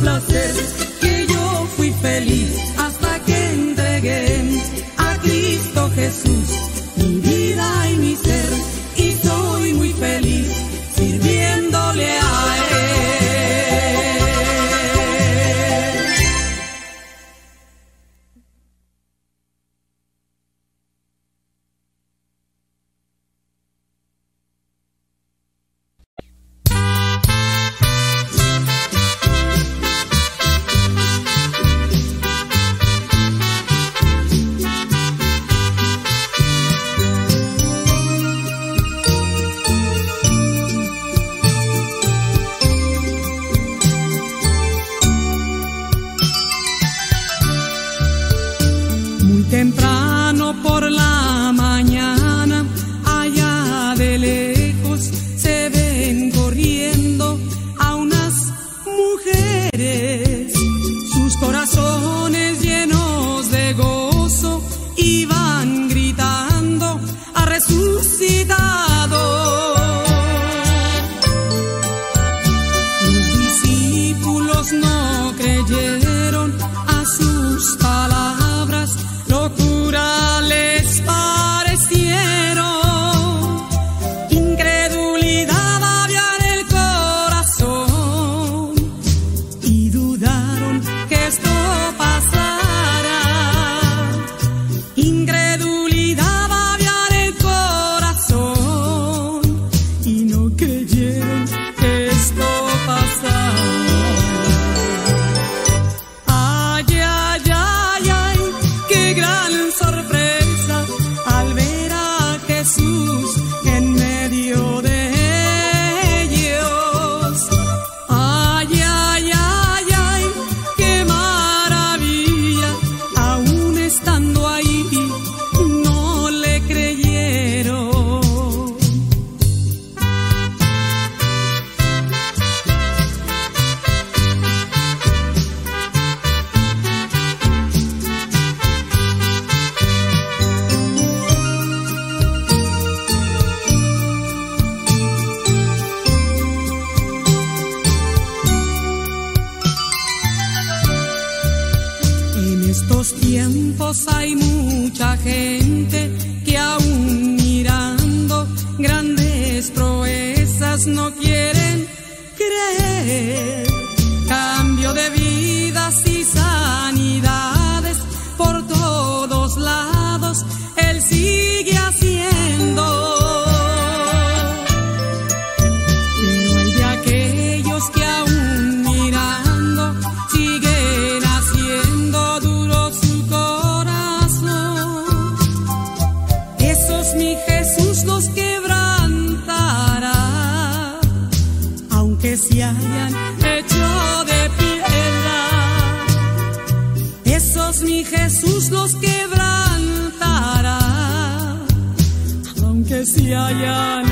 plus querer. Jesús los quebrantará, aunque se hayan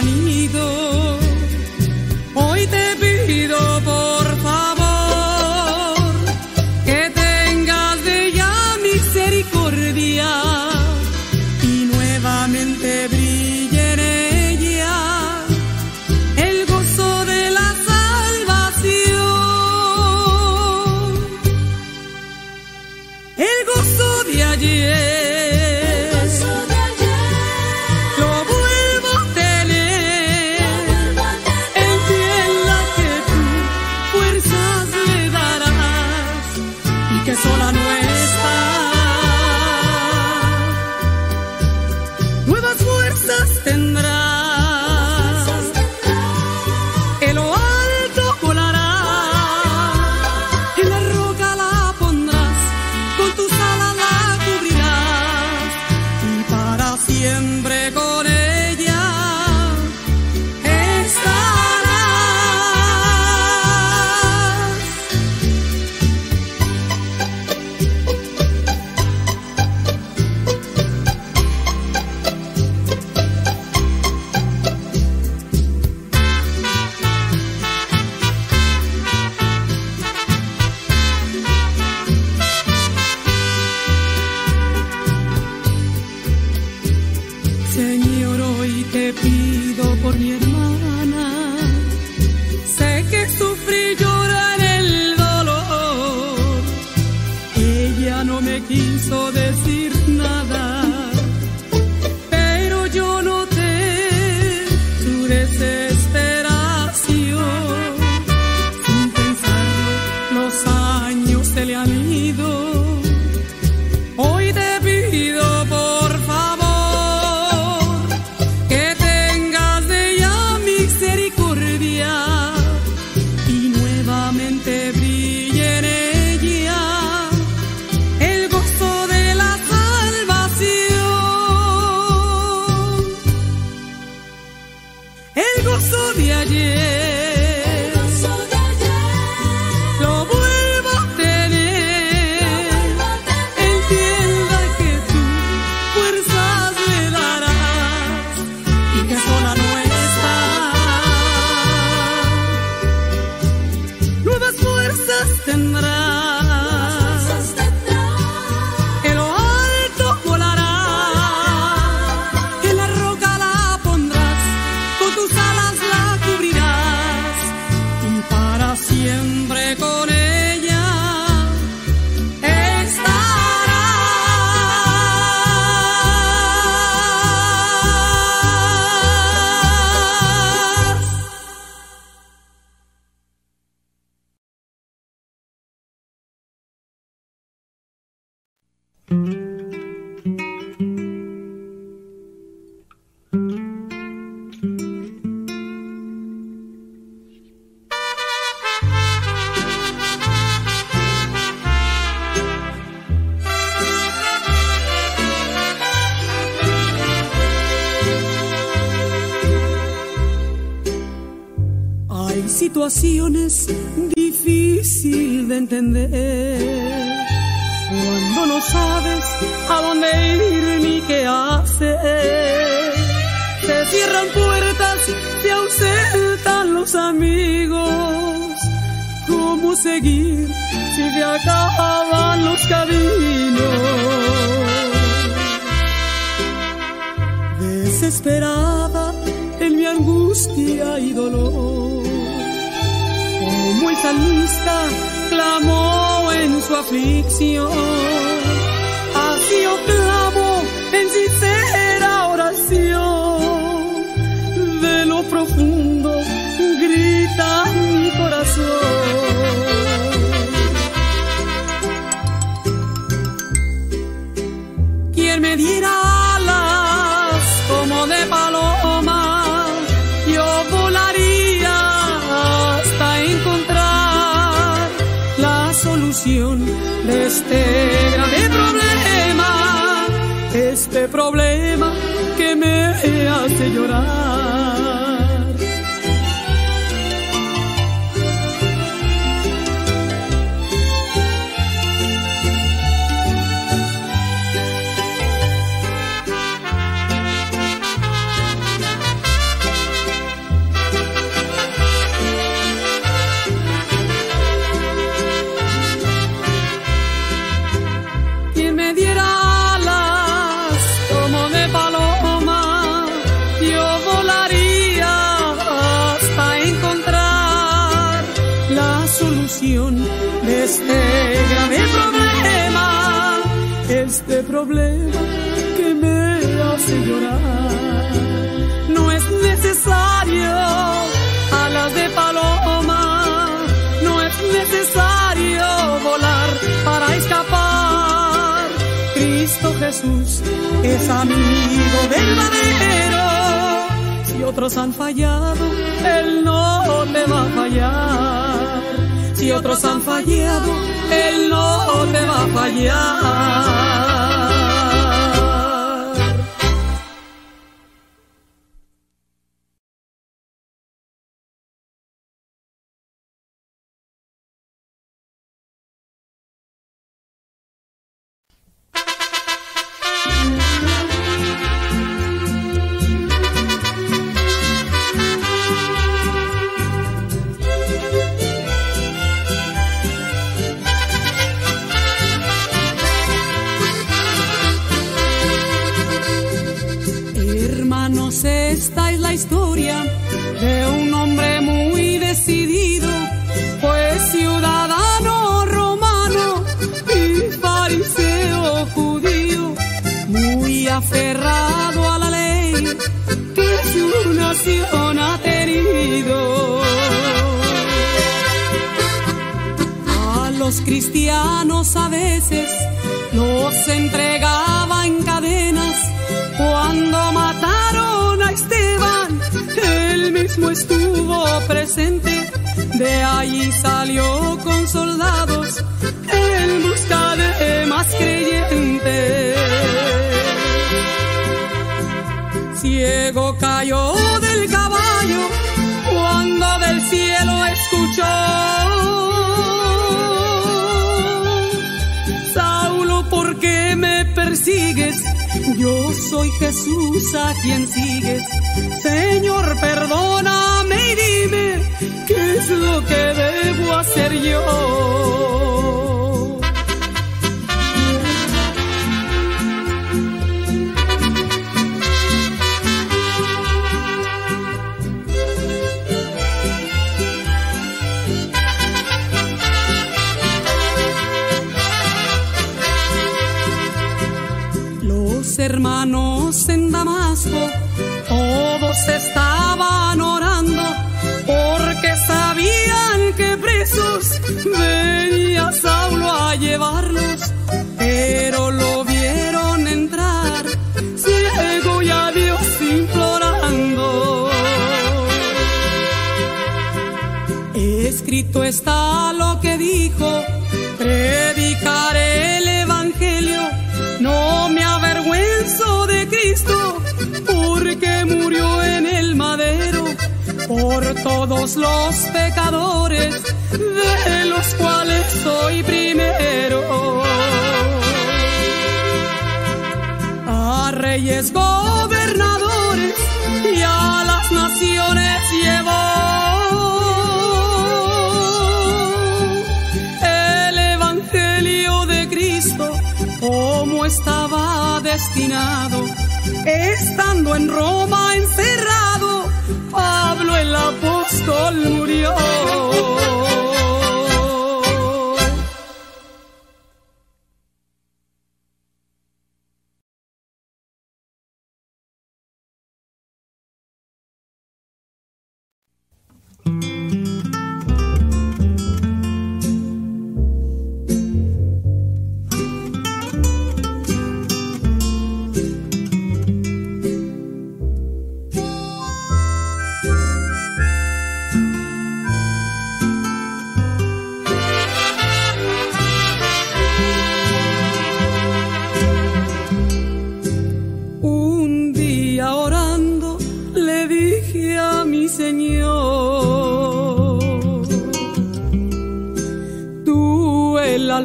han ido. sustenance. difícil de entender. Cuando no sabes a dónde ir ni qué hacer, se cierran puertas, se ausentan los amigos. ¿Cómo seguir si te acaban los caminos? Desesperada en mi angustia y dolor el salmista clamó en su aflicción. Así yo clamo en sincera oración. De lo profundo grita mi corazón. Quien me diera de este grave problema, este problema que me hace llorar. Que me hace llorar. No es necesario alas de paloma, no es necesario volar para escapar. Cristo Jesús es amigo verdadero si otros han fallado, Él no te va a fallar. Si otros han fallado, Él no te va a fallar. Cristianos a veces los entregaba en cadenas cuando mataron a Esteban, él mismo estuvo presente. De allí salió con soldados en busca de más creyentes. Ciego cayó del caballo persigues? Yo soy Jesús a quien sigues. Señor, perdóname y dime qué es lo que debo hacer yo. Por todos los pecadores, de los cuales soy primero. A reyes gobernadores y a las naciones llevó. El Evangelio de Cristo como estaba destinado, estando en Roma encerrado, el apóstol murió.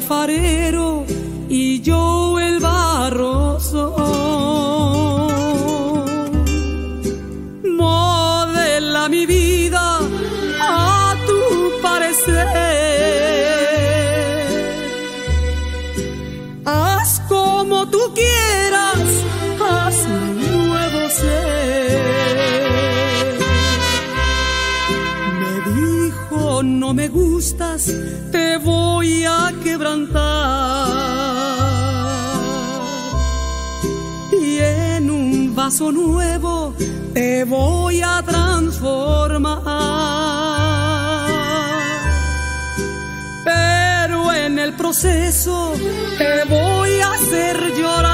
El Y en un vaso nuevo te voy a transformar. Pero en el proceso te voy a hacer llorar.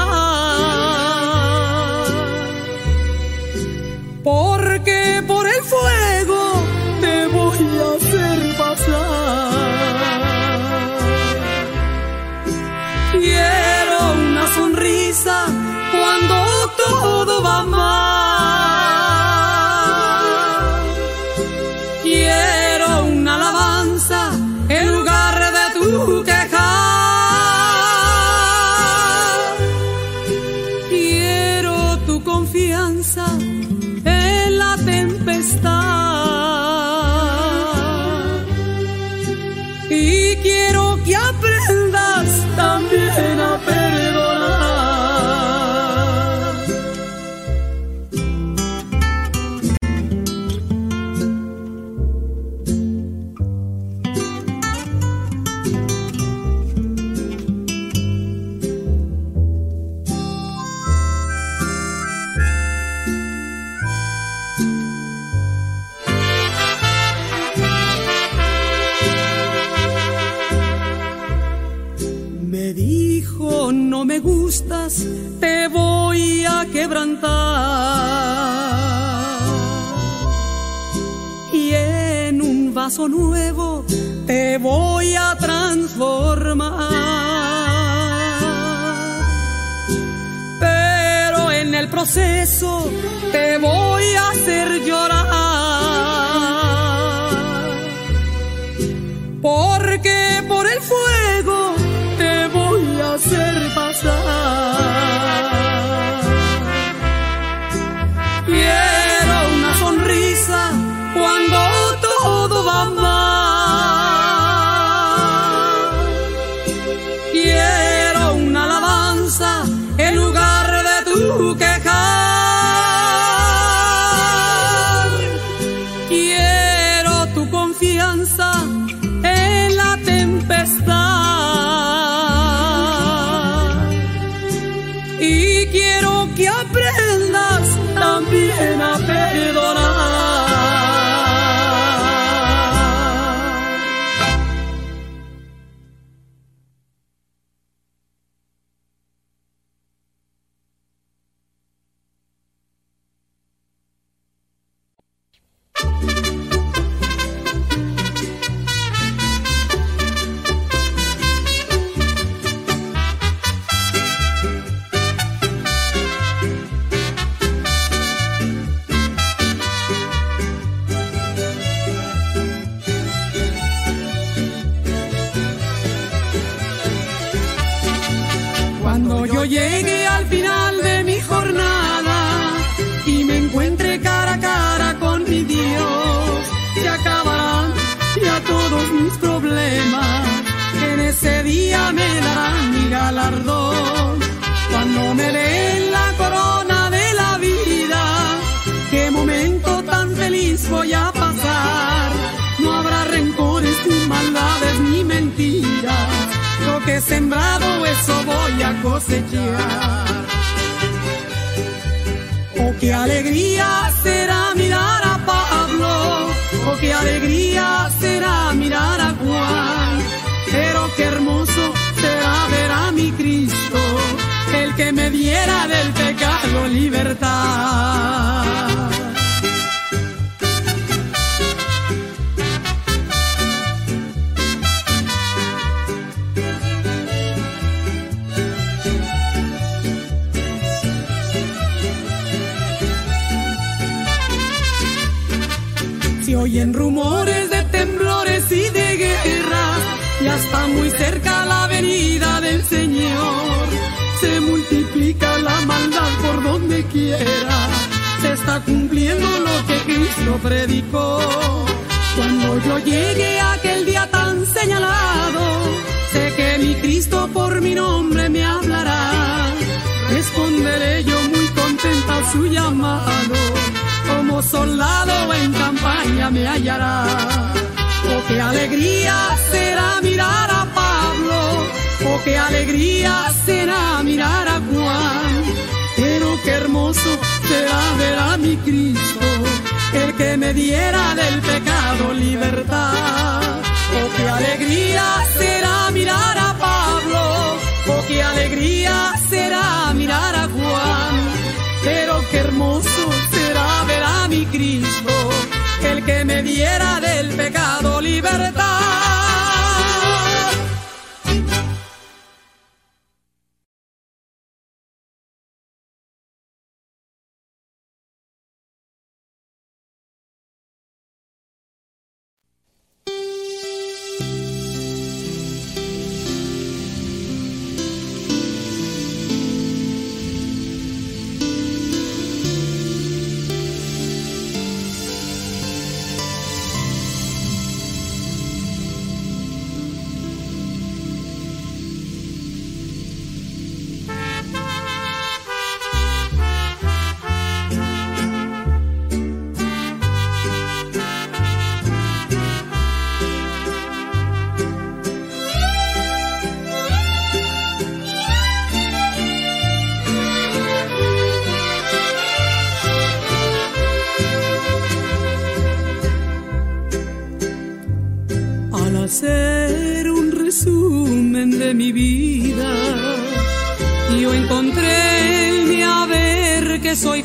Que sembrado, eso voy a cosechar. Oh, qué alegría será mirar a Pablo, oh, qué alegría será mirar a Juan, pero qué hermoso será ver a mi Cristo, el que me diera del pecado libertad. Oyen rumores de temblores y de guerra, ya está muy cerca la venida del Señor. Se multiplica la maldad por donde quiera, se está cumpliendo lo que Cristo predicó. Cuando yo llegue aquel día tan señalado, sé que mi Cristo por mi nombre me hablará. Responderé yo muy contenta su llamado soldado en campaña me hallará. Oh, qué alegría será mirar a Pablo, oh, qué alegría será mirar a Juan, pero qué hermoso será ver a mi Cristo, el que me diera del pecado libertad. Oh, qué alegría será mirar a Pablo, oh, qué alegría será mirar a Juan, pero qué hermoso que me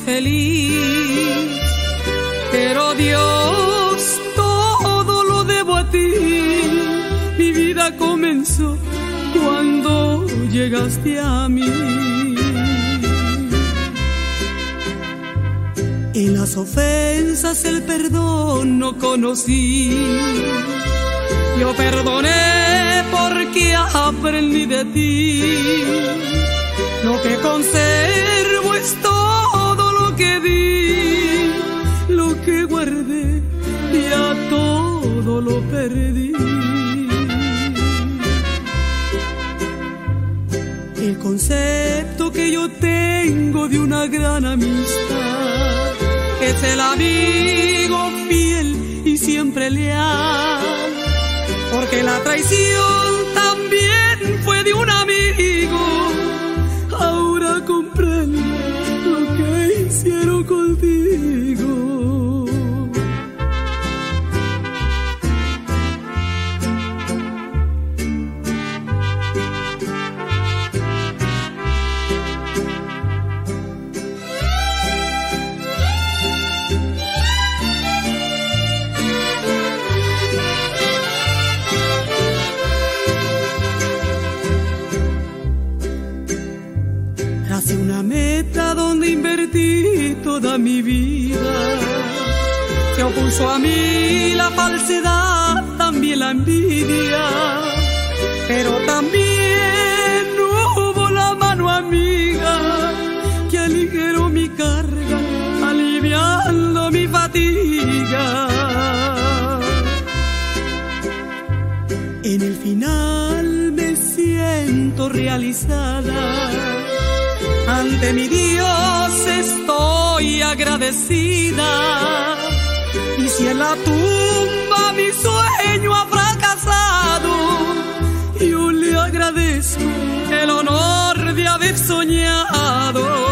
feliz. Pero Dios, todo lo debo a ti. Mi vida comenzó cuando llegaste a mí. En las ofensas el perdón no conocí. Yo perdoné porque aprendí de ti. Lo que conservo es todo lo que di, lo que guardé, ya todo lo perdí. El concepto que yo tengo de una gran amistad es el amigo fiel y siempre leal porque la traición también fue de un amigo. Hace una meta donde invertí toda mi vida. Se opuso a mí la falsedad, también la envidia. Pero también hubo la mano amiga que aligeró mi carga, aliviando mi fatiga. En el final me siento realizada. Ante mi Dios estoy agradecida. Y si en la tumba mi sueño ha fracasado, yo le agradezco el honor de haber soñado.